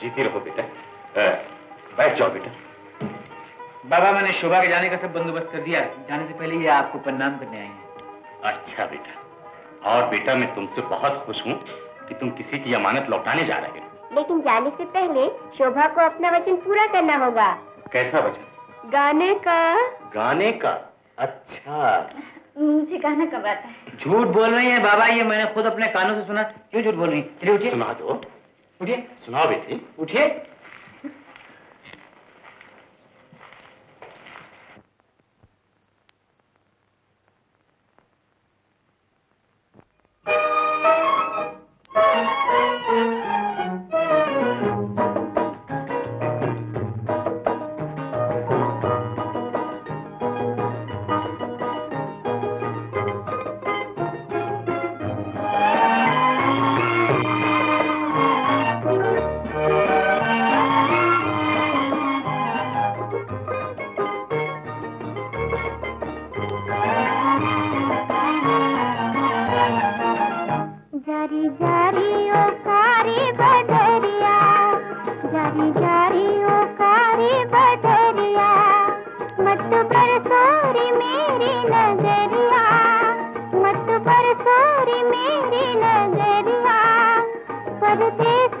जीती रहो बेटा बैठ जाओ बेटा। बाबा मैंने शोभा के जाने का सब बंदोबस्त कर दिया। जाने से पहले ये आपको प्रणाम करने आए हैं। अच्छा बेटा। और बेटा मैं तुमसे बहुत खुश हूँ कि तुम किसी की अमानत लौटाने जा रहे हो। लेकिन जाने से पहले शोभा को अपना वचन पूरा करना होगा। कैसा वचन? गाने का। गाने का? अच्छा। मुझे गाना कब आता है? झूठ बोल रही है बाबा ये मैंने खुद अपने कानों से सुना। क्यों झूठ बोल रही चलिए सुना दो। उठिए सुनाओ बेटी। उठिए। जारी जारी ओ कारी बरसोरी मेरी नज़रिया मत बरसोरी मेरी नज़रिया परदेस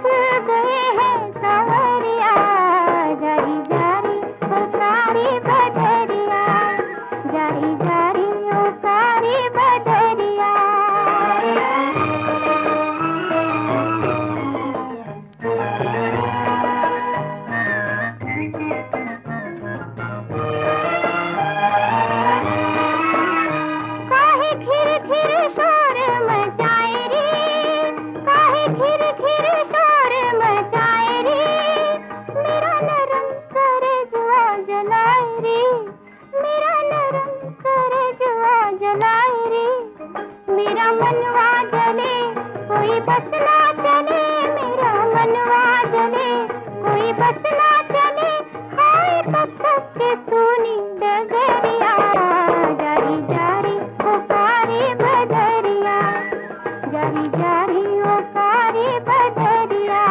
मेरा मनवा जले कोई बस ना चले, मेरा मनवा जले कोई बस ना चले, हाय तक के सुनी डगरिया, जारी जारी ओ कारी बदरिया, जारी जारी ओ कारी बदरिया,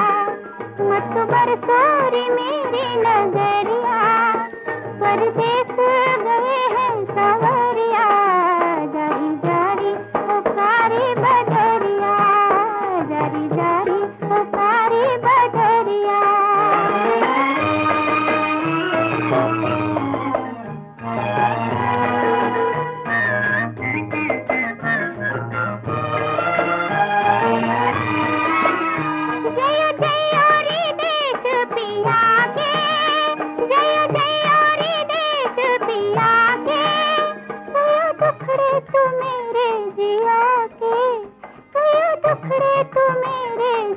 मत बरसोरी मेरी नज़रिया परदेस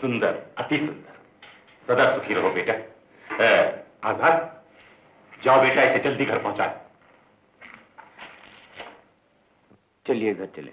सुंदर, अति सुंदर। सदा सुखी रहो बेटा। आज़ाद। जाओ बेटा, इसे जल्दी घर पहुँचा चलिए घर चले।